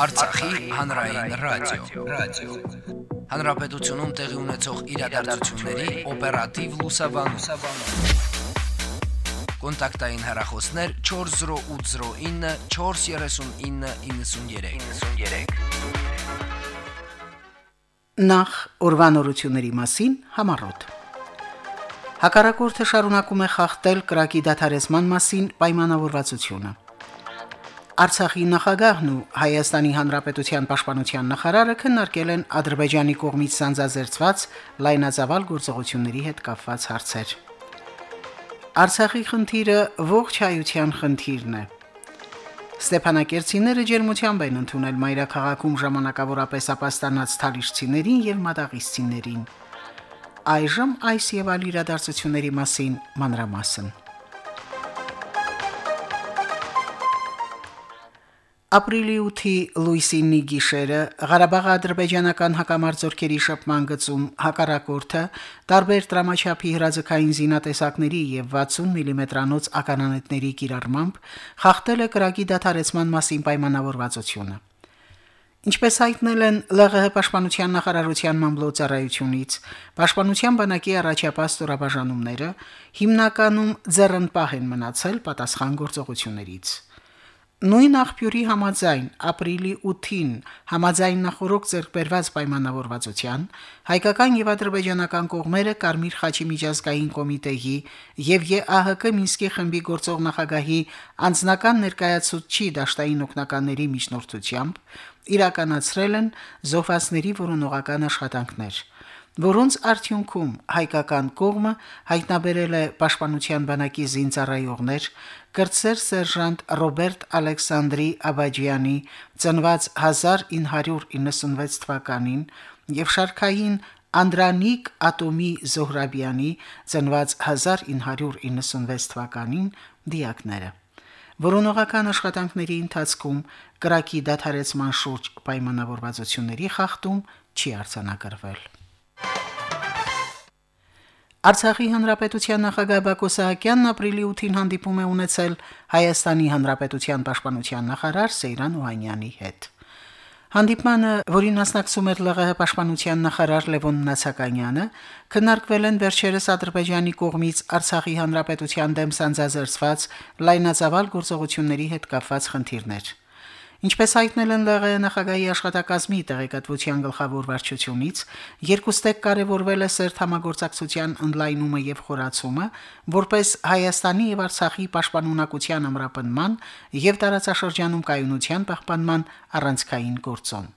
Արցախի հանրային ռադիո, ռադիո։ Հանրապետությունում տեղի ունեցող իրադարձությունների օպերատիվ լուսաբանում։ Կոնտակտային հեռախոսներ 40809 43993։ 93։ Նախ ուրվանորությունների մասին համառոտ։ Հակառակորդը շարունակում է խախտել կրակի դադարեցման մասին պայմանավորվածությունը։ Արցախի նախագահն ու Հայաստանի Հանրապետության պաշտպանության նախարարը քննարկել են Ադրբեջանի կողմից սանձազերծված լայնածավալ գործողությունների հետ կապված հարցեր։ Արցախի խնդիրը ողջ հայության խնդիրն է։ Ստեփանակերտցիները ջերմությամբ են ընդունել մայրաքաղաքում ժամանակավորապես ապաստանած թալիշցիներին եւ մադաղիստիներին։ Այժմ այս եւ այլ իրադարձությունների մասին մանրամասն։ Ապրիլի 8-ի լույսինի գիշերը Ղարաբաղի ադրբեջանական հակամարտությունների շփման գծում հակառակորդը տարբեր դրամաչափի հրաձգային զինատեսակների եւ 60 մմ-անոց mm ականանետների կիրառմամբ խախտել է կրակի դադարեցման մասին պայմանավորվածությունը։ Ինչպես հայտնել են ԼՂՀ պաշտպանության նախարարության մամլոյցարայությունից, պաշտպանության բանակի առաջապահ ստորաբաժանումները հիմնականում ձեռնպահ են մնացել պատասխան գործողություններից։ Նույն աղբյուրի համաձայն ապրիլի 8-ին համաձայն նախորոք ձեռքբերված պայմանավորվածության հայկական եւ ադրբեջանական կողմերը Կարմիր խաչի միջազգային կոմիտեի եւ ԵԱՀԿ Մինսկի խմբի գործող նախագահի անձնական ներկայացուցչի դաշտային օկնականների միջնորդությամբ իրականացրել են զոհվածների որոնողական աշխատանքներ որոնց արդյունքում հայկական կողմը հայտնաբերել է պաշտպանության բանակի զինծառայողներ, կրտսեր սերժանտ Ռոբերտ Ալեքսանդրի Աբաջյանի, ծնված 1996 թվականին, եւ շարքային Անդրանիկ Ատոմի Զոհրաբյանի, ծնված 1996 թվականին, դիակները։ Որոնողական աշխատանքների ընթացքում կրակի դադարեցման շուրջ պայմանավորվածությունների խախտում չի արձանագրվել։ Արցախի հանրապետության նախագահ Բակո Սահակյանն ապրիլի 8-ին հանդիպում է ունեցել Հայաստանի հանրապետության պաշտպանության նախարար Սեյրան Օհանյանի հետ։ Հանդիպմանը, որին մասնակցում էր ԼՂՀ պաշտպանության նախարար Լևոն Նացականյանը, քննարկվել են վերջերս Ադրբեջանի կողմից Արցախի հանրապետության դեմ սանձազերծված լայնածավալ գործողությունների հետ կապված խնդիրներ։ Ինչպես հայտնել են ԼՂ նախագահի աշխատակազմի տեղեկատվության գլխավոր վարչությունից, երկուստեք կարևորվել է սերտ համագործակցության ընդլայնումը եւ խորացումը, որպես Հայաստանի եւ Արցախի պաշտպանունակության ամրապնման եւ տարածաշրջանում կայունության պահպանման առանցքային գործոն։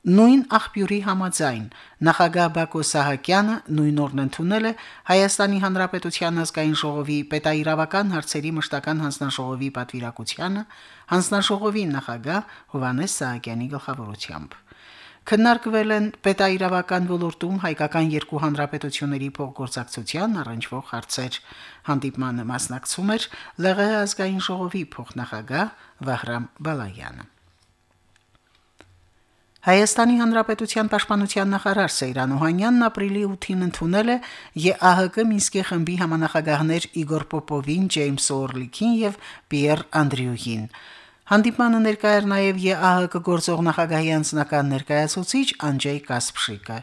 Նույն աղբյուրի համաձայն նախագահ Բակո Սահակյանը նույն օրն ընդունել է Հայաստանի Հանրապետության ազգային ժողովի պետաիրավական հարցերի մշտական հանձնաժողովի պատվիրակությանը հանձնաժողովի նախագահ Հովանես Սահակյանի գլխավորությամբ։ Քննարկվել են պետաիրավական ոլորտում հայկական երկու հանրապետությունների փոխգործակցության առնչվող հարցեր։ Հանդիպմանը մասնակցում էր ԼՂՀ ազգային ժողովի փոխնախագահ Վահրամ Բալայանը։ Հայաստանի Հանրապետության պաշտպանության նախարար Սեյրան Օհանյանն ապրիլի 8-ին ընդունել է ԵԱՀԿ Մինսկի խմբի համանախագահներ Իգոր Պոպովին, Ջեյմս Օրլիքին եւ Պիեր Անդրյուին։ Հանդիպանը ներկայ էր նաև ԵԱՀԿ գործող նախագահի անձնական ներկայացուցիչ Անջեյ Կասպշիկը։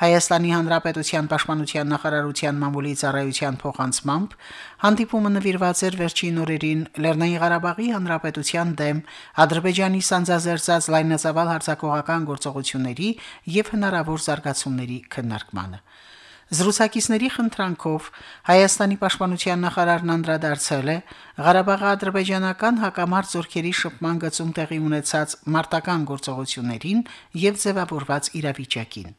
Հայաստանի Հանրապետության Պաշտպանության նախարարության մամուլի ծառայության փոխանցմամբ հանդիպումը նվիրված էր վերջին օրերին Լեռնային Ղարաբաղի Հանրապետության դեմ Ադրբեջանի սանձազերծած լայնածավալ հարձակողական գործողությունների եւ հնարավոր զարգացումների քննարկմանը։ Զրուցակիցների խնդրանքով Հայաստանի պաշտպանության նախարարն անդրադարձել է Ղարաբաղի ադրբեջանական հակամարտ զորքերի շփման գծում տեղի ունեցած մարտական գործողություններին եւ ձևավորված իրավիճակին։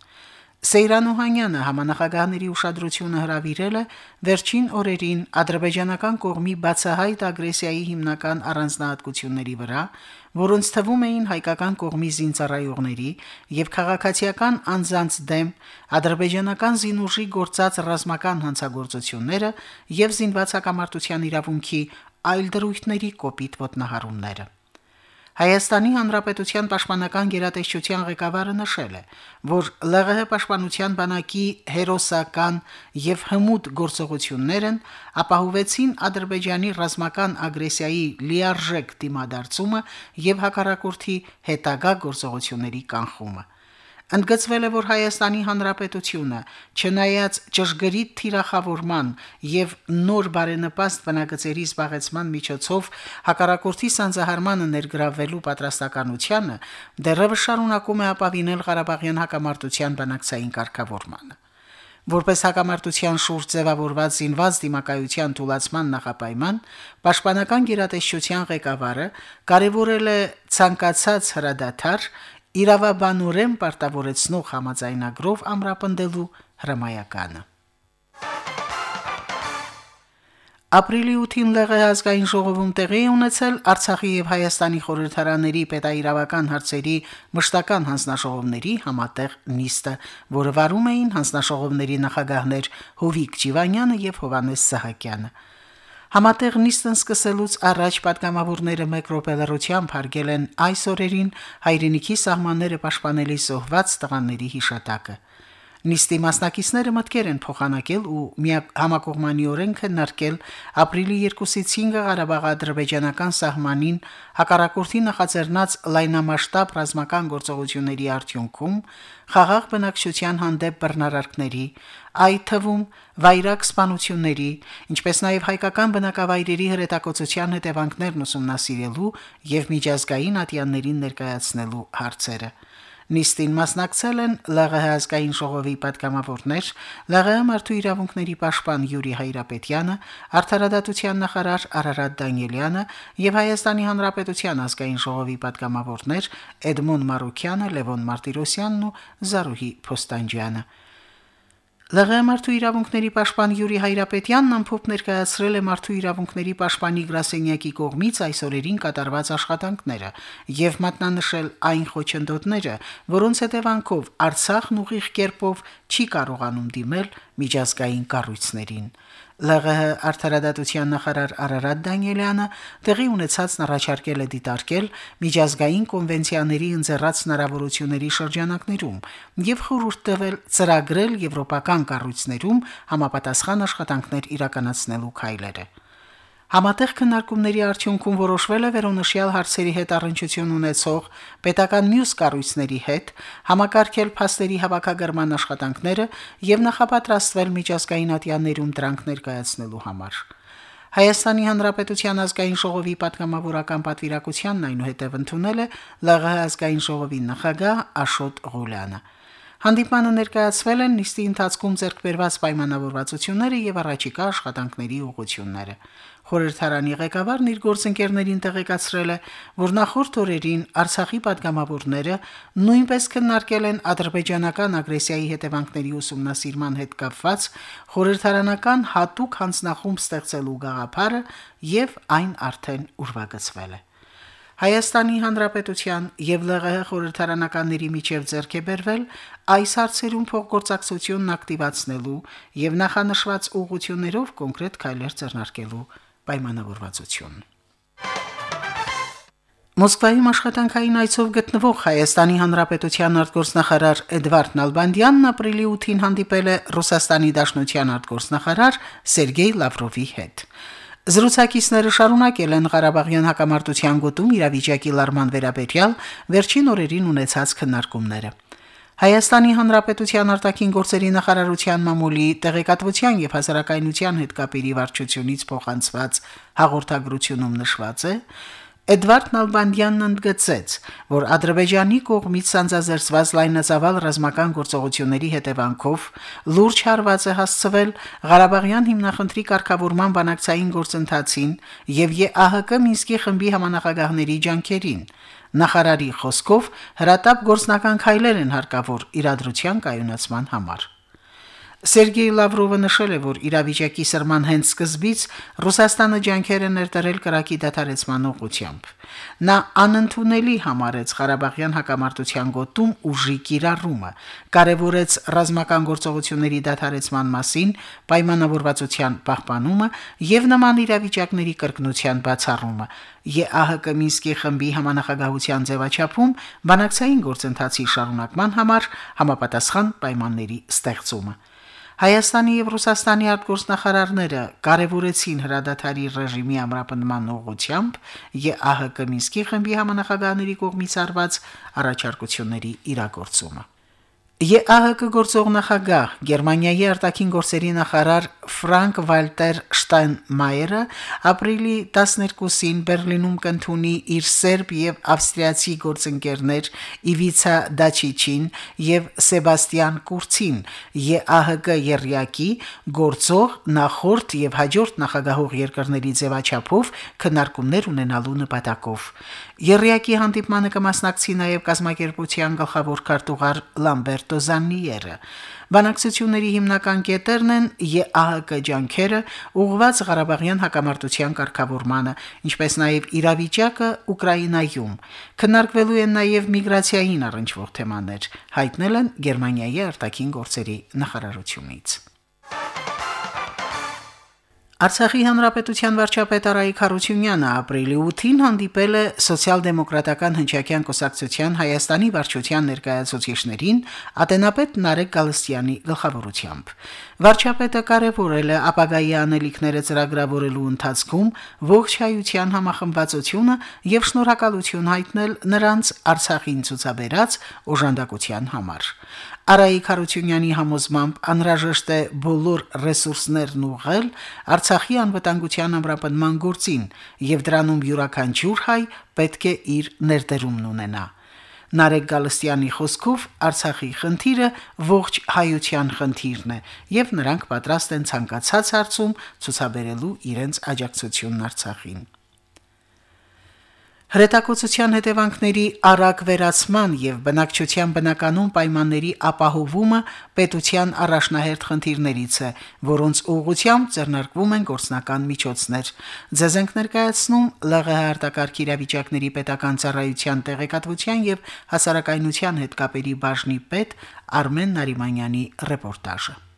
Սեյրան Օհանյանը համանախագահների ուշադրությունը հրավիրել է վերջին օրերին ադրբեջանական կողմի բացահայտ ագրեսիայի հիմնական առանձնահատկությունների վրա, որոնց թվում էին հայկական կողմի զինծառայողների եւ քաղաքացիական անձանց դեմ ադրբեջանական զինուժի գործած ռազմական հանցագործությունները եւ զինված հակամարտության իրավունքի այլ դրույթների կոպիտ ոտնահարումները։ Հայաստանի Հանրապետության Պաշտպանական գերատեսչության ղեկավարը նշել է, որ ԼՂՀ պաշտպանության բանակի հերոսական եւ հմուտ գործողություններն ապահովեցին Ադրբեջանի ռազմական ագրեսիայի լիարժեք դիմադարձումը եւ հակառակորդի հետագա գործողությունների կանխումը։ Ընդգծվել է, որ Հայաստանի Հանրապետությունը, չնայած ճշգրիտ թիրախավորման եւ նոր բարենպաստ բնագծերի զբաղեցման միջոցով հակառակորդի սանձահարմանը ներգրավվելու պատրաստականությանը, դեռևս շարունակում է ապավինել Ղարաբաղյան հակամարտության բանակցային կարգավորմանը որպես հակամարտության շուրջ ձևավորված զինված դիմակայության թուլացման նախապայման, պաշտպանական գերատեսչության ղեկավարը կարևորել է ցանկացած հրադադար իրավաբանորեն պարտավորեցնող համաձայնագրով ամրապնդելու հրամայականը։ Ապրիլի 8-ին ԼՂՀ ազգային ժողովում տեղի ունեցել Արցախի եւ Հայաստանի խորհրդարաների պետաիրավական հարցերի մշտական հանձնաժողովների համատեղ նիստը, որը վարում էին հանձնաժողովների նախագահներ Հովիկ Ջիվանյանը եւ Հովանես Սահակյանը։ Համատեղ նիստն սկսելուց առաջ պատգամավորները մեկ րոպելերությամբ հարգել են այս օրերին հայրենիքի սահմանները պաշտպանելի զոհված տղաների հիշատակը։ Նիստի մասնակիցները մտքեր են փոխանակել ու միակ համակողմանիորեն քննարկել ապրիլի 2-ից 5-ը Ղարաբաղ-ադրբեջանական սահմանին հակառակորդի նախաձեռնած լայնամասշտաբ ռազմական գործողությունների արդյունքում խաղաղ բնակչության հանդեպ բռնարարքների, այդ թվում վայրակ սպանությունների, ինչպես նաև հայկական բնակավայրերի հրետակոծության հետևանքներն ուսումնասիրելու եւ միջազգային ատյաններին ներկայացնելու հարցերը։ Նիստին մասնակցել են ԼՂՀ ազգային ժողովի պատգամավորներ, ԼՂՀ մարդու իրավունքների պաշտպան Յուրի Հայրապետյանը, Արդարադատության նախարար Արարատ Դանիելյանը եւ Հայաստանի Հանրապետության ազգային ժողովի պատգամավորներ Էդմոն Մարուկյանը, Լևոն Մարտիրոսյանն ու Զարուհի Փոստանջյանը։ ԼՂ մարդու իրավունքների պաշտպան Յուրի Հայրապետյանն ամփոփ ներկայացրել է մարդու իրավունքների պաշտպանի գրասենյակի կողմից այսօրերին կատարված աշխատանքները եւ մատնանշել այն խոչընդոտները, որոնց հետևանքով Արցախն ուղիղ կերպով չի կարողանում դիմել միջազգային կառույցներին։ ԼՂՀ արդարադատության նախարար Արարատ Դանիելյանը տեղի ունեցածն առաջարկել է դիտարկել միջազգային կոնվենցիաների ընձեռած հնարավորությունների շրջանակներում եւ խորհուրդ տվել ծրագրել եվրոպական կառույցներում համապատասխան աշխատանքներ իրականացնելու քայլերը։ Համատեղ քննարկումների արդյունքում որոշվել է վերոնշյալ հարցերի հետ առնչություն ունեցող պետական մյուս կառույցների հետ համակարգել փաստերի հավաքագրման աշխատանքները եւ նախապատրաստվել միջազգային ատյաններում դրանք ներկայացնելու համար։ Հայաստանի Հանրապետության ազգային ժողովի պատգամավորական պատվիրակությանն այնուհետև ընդունել է ԼՂՀ ազգային ժողովի նախագահ Աշոտ Ղուլյանը։ Հանդիպմանը ներկայացվել են նիստի ընթացքում ձեռքբերված պայմանավորվածությունները եւ առաջիկա աշխատանքների ուղղությունները։ Խորհրդարանի ղեկավարն իր գործընկերներին տեղեկացրել է, որ նախորդ օրերին Արցախի падգամավորները նույնպես քննարկել են ադրբեջանական ագրեսիայի հետևանքների ուսումնասիրման հետ կապված խորհրդարանական հատուկ հանձնախումբ ստեղծելու գաղափարը եւ այն արդեն ուրվագծվել է։ Հայաստանի Հանրապետության եւ ԼՂՀ խորհրդարանականների միջև ձեռք է բերվել այս հարցերում փոխգործակցությունն ակտիվացնելու եւ նախանշված ուղղություններով կոնկրետ քայլեր ձեռնարկելու պայմանավորվածություն։ Մոսկվայում աշխատանքային այցով գտնվող Հայաստանի Հանրապետության արտգործնախարար Էդվարդ Նալբանդյանն ապրիլի 8-ին հանդիպել է Ռուսաստանի Դաշնության արտգործնախարար Սերգեյ Լավրովի հետ։ Զրուցակիցները շարունակել են Ղարաբաղյան հակամարտության գոտում իրավիճակի լարման վերաբերյալ վերջին օրերին ունեցած քննարկումները։ Հայաստանի Հանրապետության արտաքին գործերի նախարարության մամուլի տեղեկատվության եւ հասարակայնության հետ կապերի վարչությունից փոխանցված հաղորդագրությունում նշված է, Էդվարդ Նալբանդյանն ընդգծեց, որ Ադրբեջանի կողմից սանձազերծված լայնածավալ ռազմական գործողությունների հետևանքով լուրջ հարված է հասցվել Ղարաբաղյան հիմնախնդրի կարգավորման բանակցային գործընթացին եւ ԵԱՀԿ Մինսկի խմբի համանախագահների ջանքերին։ Նախարարի խոսքով հրատապ գործնական քայլեր են հարկավոր իրադրության կայունացման համար։ Սերգեյ Լավրովը նշել է, որ իրավիճակի սրման հենց սկզբից Ռուսաստանը ջանքեր է ներդրել կրակի դադարեցման ուղղությամբ։ Նա անընդունելի համարեց Ղարաբաղյան հակամարտության գոտում ուժի կիրառումը, կարևորեց ռազմական գործողությունների դադարեցման մասին պայմանավորվածության պահպանումը եւ նման իրավիճակների կրկնության բացառումը։ ԵԱՀԿ Մինսկի խմբի համանախագահության ձևաչափում բանակցային գործընթացի շարունակման համար համապատասխան պայմանների ստեղծումը։ Հայաստանի եւ Ռուսաստանի արտգործնախարարները կարևորեցին հրադադարի ռեժիմի ամրապնման ուղղությամբ ԵԱՀԿ Մինսկի խմբի համանախագահաների կողմից արված առաջարկությունների իրագործումը։ ԵԱՀԿ գործող նախագահ Գերմանիայի արտաքին գործերի նախարար Ֆրանկ Վալտեր Շտայնմայերը ապրիլի 12-ին Բերլինում կընդունի իր սերբ եւ ավստրիացի գործընկերներ Իվիցա Դաչիչին եւ Սեբաստիան Կուրցին ԵԱՀԿ երյակի գործող նախորդ եւ հաջորդ նախագահող երկրների ձևաչափով քննարկումներ ունենալու նպատակով Երյակի հանդիպմանը կմասնակցի նաև կազմակերպության գլխավոր քարտուղար Լամբերտո Զաննիերը։ Բանակցությունների հիմնական կետերն են ԵԱՀԿ ջանքերը ուղղված Ղարաբաղյան հակամարտության կարգավորմանը, ինչպես նաև իրավիճակը Ուկրաինայում։ Քննարկվելու են նաև միգրացիային առնչվող թեմաներ, հայտնել են Գերմանիայի արտաքին գործերի նախարարությունից։ Արցախի հանրապետության վարչապետ Արայիկ Խարությունյանը ապրիլի 8-ին հանդիպել է սոցիալ-դեմոկրատական հնչակյան կուսակցության Հայաստանի վարչության ներկայացուցիչներին Ատենապետ Նարեկ Գալստյանի գլխավորությամբ։ Վարչապետը կարևորել է ապագայի անելիքները ծրագրավորելու ընթացքում ողջ հայության համախմբվածությունը եւ շնորհակալություն հայտնել նրանց Արցախին ցուցաբերած օժանդակության համար։ Արայիկ Խարությունյանի համոզմամբ անհրաժեշտ է բոլոր ռեսուրսներն ուղղել Արցախի անվտանգության ամրապնման գործին եւ դրանում յուրաքանչյուր հայ պետք է իր ներդրումն ունենա։ Նարեկ Գալստյանի խոսքով Արցախի խնդիրը ողջ հայության խնդիրն է եւ նրանք պատրաստ են ցանկացած հարցում ցուցաբերելու իրենց աջակցությունն Արցախին։ Հրետակոծության հետևանքների արագ վերացման եւ բնակչության բնականոն պայմանների ապահովումը պետության առաջնահերթ խնդիրներից է, որոնց ուղղությամբ ձեռնարկվում են գործնական միջոցներ։ Ձեզ ենք ներկայացնում ԼՂՀ արտակարգ իրավիճակների պետական ծառայության տեղեկատվության եւ հասարակայնության հետ կապերի բաժնի պետ Արմեն Նարիմանյանի ռեպորտաժը։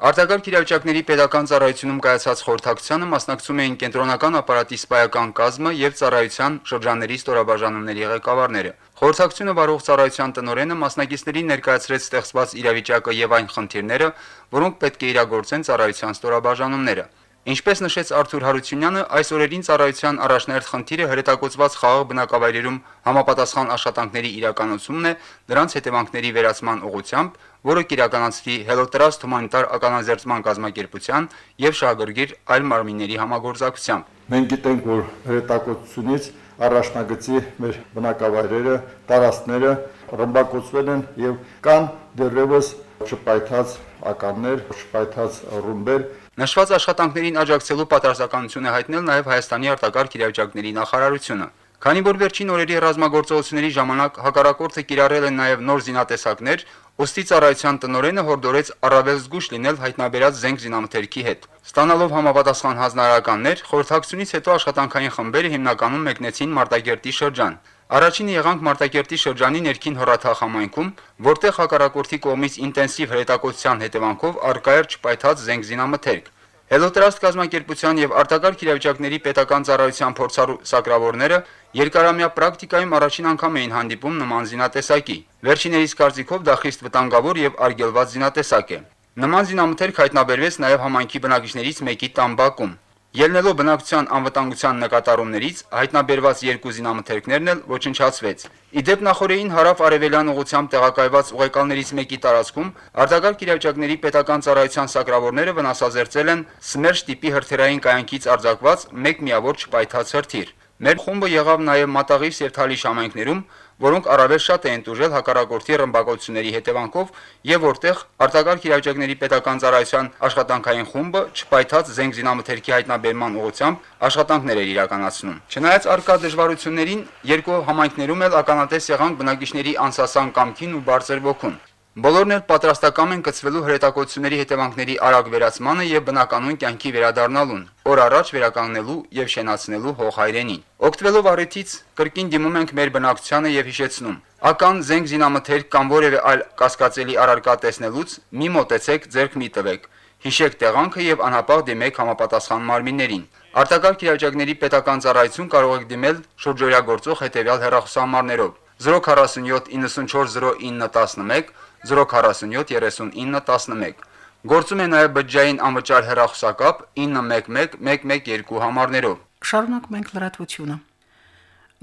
Արտակարգ իրավիճակների pedagogan ծառայությունում կայացած խորհրդակցությանը մասնակցում էին կենտրոնական ապարատի սպայական կազմը եւ ծառայության շրջանների ստորաբաժանումների ղեկավարները։ Խորհրդակցությունը վարող ծառայության տնօրենը մասնակիցներին ներկայացրեց ստեղծված իրավիճակը եւ այն խնդիրները, որոնք պետք է իրագործեն ծառայության ստորաբաժանումները։ Ինչպես նշեց Արթուր Հարությունյանը, այս օրերին ծառայության առաջնահերթ խնդիրը հրետակոծված խաղաղ բնակավայրերում համապատասխան աշխատանքների իրականացումն է, դրանց հետևանքների վերացման ուղղությամբ, որը կիրականացվի Hellotrust հումանիտար ականաձերծման կազմակերպության եւ շահագրգիռ այլ մարմինների համագործակցությամբ։ Մենք գիտենք, որ հրետակոծությունից առաջնագծի մեր բնակավայրերը, տարածքները ռմբակոծվել են եւ կան դեռևս չպայթած ականներ, չպայթած ռումբեր։ Նշված աշխատանքներին աջակցելու պատրաստականություն է հայտնել նաև Հայաստանի արտակարգ իրավիճակների նախարարությունը։ Քանի որ վերջին օրերի ռազմագործողությունների ժամանակ հակառակորդը կիրառել են նաև նոր զինատեսակներ, Ոստի ծառայության տնօրենը հորդորեց առավել զգուշ լինել հայտնաբերած զենք զինամթերքի հետ։ Ստանալով համապատասխան հանրարականներ, խորհրդակցությունից հետո աշխատանքային խմբերը հիմնականում մեկնեցին Մարտակերտի շրջան։ Առաջինը եղանք Մարտակերտի շրջանի ներքին հորաթախ համայնքում, որտեղ հակառակորդի կողմից ինտենսիվ հրետակոծության հետևանքով արկա էր չպայթած զենք զինամթերք։ Հելոտրաստ կազմակերպության եւ արտակարգ իրավիճակների պետական ծառայության փորձառու սակրավորները երկարամյա պրակտիկայում առաջին անգամ էին հանդիպում նման զինատեսակի։ Վերջիներիս կարծիքով դա խիստ վտանգավոր եւ արգելված զինատեսակ է։ Նման զինամթերք հայտնաբերվեց նաեւ համայնքի բնակիչներից մեկի տան բակում։ Ելնելով բնակության անվտանգության նկատառումներից հայտնաբերված երկու զինամթերքներն էլ ոչնչացվեց։ Իդեպ նախորդին հարավ-արևելյան ուղությամբ տեղակայված ուղեկալներից մեկի տարածքում արտակարգ իրավիճակների պետական ծառայության սակրավորները վնասազերծել են Սմերշ տիպի հրթիռային կայանքից արձակված մեկ միավոր չպայթած հրթիռ։ Մեր խումբը եղավ նաև Մատաղիս եւ Թալիշ համայնքներում, որոնք առավել շատ էին տուժել հակառակորդի ռմբակոծությունների հետևանքով եւ որտեղ արտակարգ իրավիճակների պետական ծառայության աշխատանքային խումբը չպայթած զենք զինամթերքի հայտնաբերման ուղղությամբ աշխատանքներ էր իրականացնում։ Չնայած արկա դժվարություններին, երկու համայնքներում էլ ականատես եղանք բնակիչների անսասան կամքին ու բարձր ոգուն։ Բոլորն էլ պատրաստական են կցվելու հրետակոծությունների հետևանքների արագ վերացմանը եւ բնականոն կյանքի վերադառնալուն, օր առաջ վերականգնելու եւ շենացնելու հող հայրենին։ Օգտվելով առիթից կրկին դիմում ենք մեր բնակչությանը եւ հիշեցնում. ական զենք զինամթերք կամ որևէ այլ կասկածելի առարկա տեսնելուց մի մոտեցեք ձերք մի տվեք։ Հիշեք տեղանքը եւ անհապաղ դիմեք համապատասխան մարմիններին։ Արտակարգ իրավիճակների պետական ծառայություն կարող եք դիմել շուրջօրյա գործող հետեւյալ հեռախոսահամարներով 047 940911 047 3911 Գործում է նաև բջջային անվճար հեռախոսակապ 911 112 համարներով։ Շարունակում ենք լրատվությունը։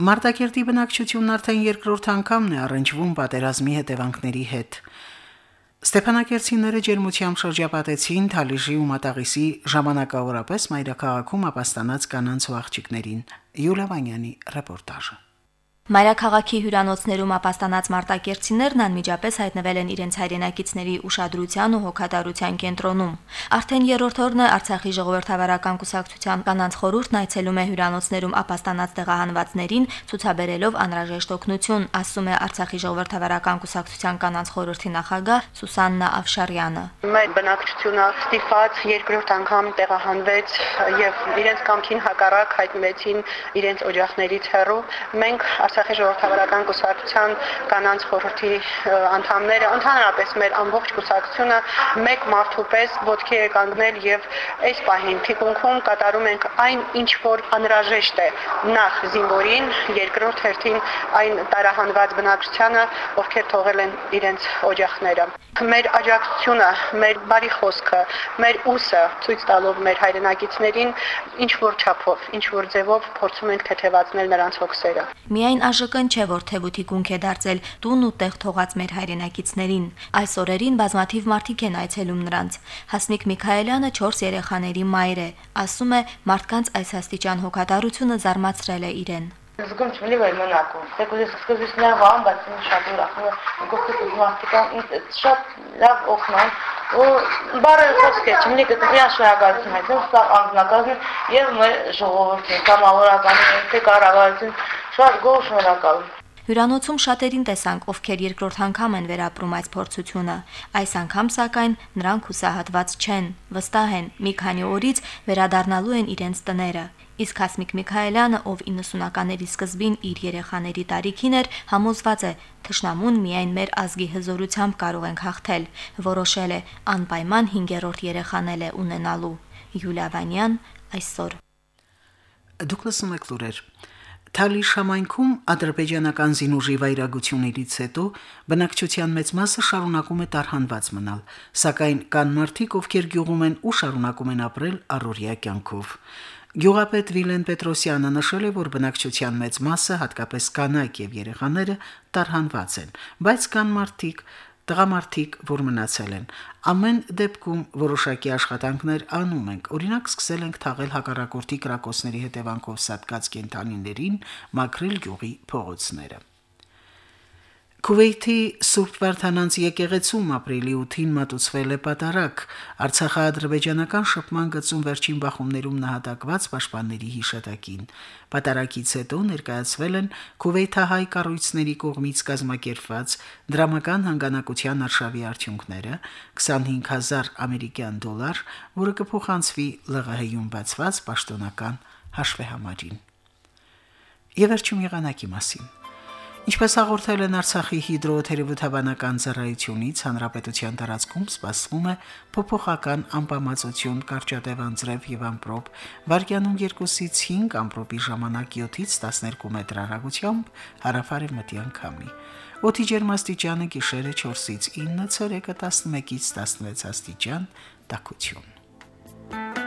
Մարտակերտի բնակչությունն արդեն երկրորդ անգամն է առնչվում պատերազմի հետևանքների հետ։ Ստեփանակերտցիները ջերմությամբ շրջապատեցին Թալիշի ու Մատաղիսի ժամանակավորապես մայրաքաղաքում ապաստանած կանանց ու աղջիկներին։ Յուլիա Վանյանի ռեպորտաժը։ Մայրաքաղաքի հյուրանոցներում ապաստանած մարտակերտցիներն անմիջապես հայտնվել են իրենց հայրենակիցների ուշադրության ու հոգատարության կենտրոնում։ Արդեն երրորդ օրն է Արցախի ժողովրդավարական կուսակցության կանանց խորհուրդն այցելում է հյուրանոցներում ապաստանած տեղահանվածներին, ցուցաբերելով անհրաժեշտ օգնություն, ասում է Արցախի ժողովրդավարական կուսակցության կանանց խորհրդի նախագահ Սուսաննա Ավշարյանը։ Մեր բնակչությունը ստիփած երկրորդ անգամ տեղահանվեց եւ իրենց կամքին հակառակ հայտնվեցին իրենց օջախներից հեռու։ Մենք Արցախի ժողովրդավարական կուսակցության կանանց խորհրդի անդամները, ընդհանրապես մեր ամբողջ կուսակցությունը մեկ մարդու պես ոտքի է կանգնել եւ այս պահին թիկունքում կատարում ենք այն ինչ որ անհրաժեշտ է նախ զինվորին, երկրորդ հերթին այն տարահանված բնակչությանը, ովքեր թողել են իրենց օջախները մեր աջակցությունը, մեր բարի խոսքը, մեր ուսը ցույց տալով մեր հայրենակիցներին ինչ որ չափով, ինչ որ ձևով փորձում ենք թեթևացնել նրանց հոգսերը։ Միայն ԱԺԿ-ն չէ, որ թևութի գունք է դարձել տուն ու տեղ թողած մեր հայրենակիցներին։ Այս օրերին բազմաթիվ մարդիկ են այցելում նրանց։ Հասմիկ Միքայելյանը 4 երեխաների մայր է, ասում է, մարդկանց այս աստիճան հոգատարությունը զարմացրել է իրեն։ չունի որ մնակում։ Դեքուզես սկզբից լավ բայց շատ ուրախ եմ։ Գոհտուց մարդիկան ինձ շատ լավ օգնան բարը խոսք է, չունի կտրյա շնորհակալություն հայտնեմ սա անձնակազմին եւ մեր ժողովրդին, կամավորականին, թե կառավարություն շատ գոհ շնորհակալ։ Հյուրանոցում շատերին տեսանք, ովքեր երկրորդ անգամ են վերապրում այս փորձությունը։ Այս անգամ սակայն նրանք հուսահատված չեն, վստահ են, մի քանի օրից վերադառնալու են իրենց տները։ Իսկ Հասմիկ Միքայելյանը, ով 90-ականների սկզբին իր երեխաների տարիքին էր, համոզված է, թշնամուն միայն մեր ազգի հզորությամբ կարող ենք հաղթել։ Որոշել է անպայման 5-րդ երեխանել է ունենալու։ Յուլիա Վանյան այսօր։ Դուք լսում եք լուրեր։ Թալիշ համայնքում ադրբեջանական զինուժի վայրագություններից հետո բնակչության մեծ մասը շարունակում է տարհանված մնալ, սակայն կան մարդիկ, ովքեր գյուղում են ու շարունակում են ապրել առօրյա կյանքով։ Գյուղապետ Վիլեն Պետրոսյանը նշել է, որ բնակչության մեծ մասը, հատկապես կանայք եւ երեխաները, տարհանված են, բայց կան մարդիկ, տղամարդիկ, որ մնացել են։ Ամեն դեպքում որոշակի աշխատանքներ անում ենք։ Օրինակ, սկսել ենք թաղել հակառակորդի կրակոցների հետևանքով սատկած կենթանիներին, մաքրել գյուղի փողոցները։ Քուվեյթի Սուրբ Վարդանանց եկեղեցում ապրիլի 8-ին մատուցվել է պատարակ Արցախա-ադրբեջանական շփման գծում վերջին բախումներում նահատակված պաշտպանների հիշատակին։ Պատարակից հետո ներկայացվել են Քուվեյթահայ կառույցների կողմից կազմակերպված դրամական հանգանակության արշավի արդյունքները 25000 ամերիկյան դոլար, որը կփոխանցվի ԼՂՀ-ում բացված պաշտոնական հաշվեհամարին։ Եվ վերջում եղանակի մասին։ Ինչպես հաղորդել են Արցախի հիդրոթերապևտաբանական ծառայությունից, հանրապետության տարածքում սպասվում է փոփոխական անբավարարություն, կարճատև անձրև եւ ամպրոպ, վարկյանում 2-ից 5 ամպրոպի ժամանակ 7-ից 12 մետր հեռագությամբ հարավարևմտյան քամի։ Օդի ջերմաստիճանը գիշերը 4-ից 9, ցերեկը 11-ից 16 աստիճան, տաքություն։